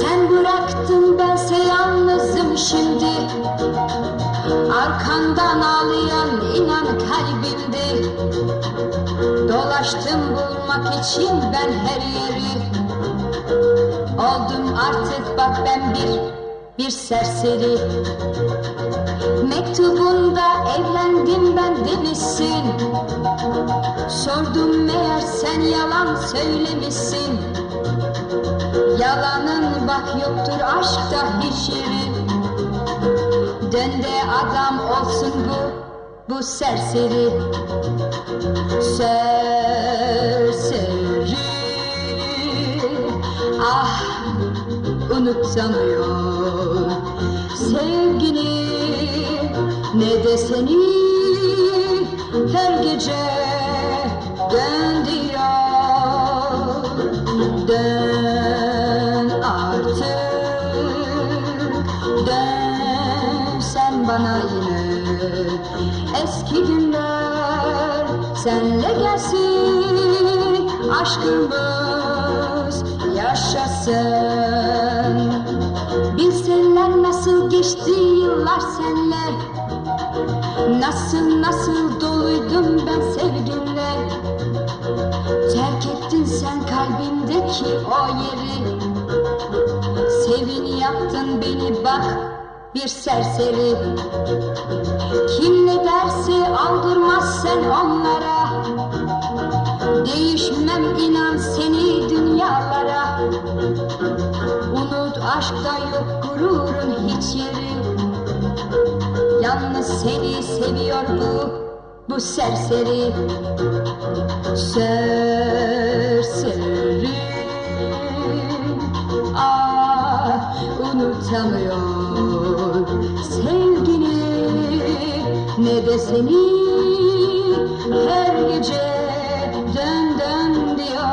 Sen bıraktın bense yalnızım şimdi. Arkandan ağlayan inan kalbimdi Dolaştım bulmak için ben her yeri. Oldum artık bak ben bir, bir serseri evlendim ben demişsin. Sordum meğer sen yalan söylemişsin. Yalanın bak yoktur aşkta hiç yeri. Dön de adam olsun bu, bu serseri. Serseri unutamıyor Sevgini ne de seni Her gece dön diyor Dön artık Dön sen bana yine Eski günler. Senle gelsin Aşkımız yaşasın geçti yıllar senle. Nasıl nasıl doluydum ben sevginle Terk ettin sen kalbimdeki o yeri. Sevin yaptın beni bak bir serseri. Kim ne derse aldırmaz sen onlara. Değişmem inan seni dünyalara. Unut aşkta yok gururun hiç yeri Yalnız seni seviyor bu, bu serseri. Serseri. Ah unutamıyor sevgini. Ne de seni her gece dön dön diyor.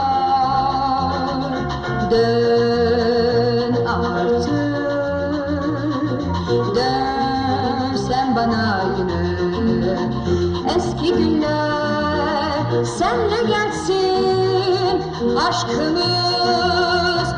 Dön bana yine. Eski günler senle gelsin Aşkımız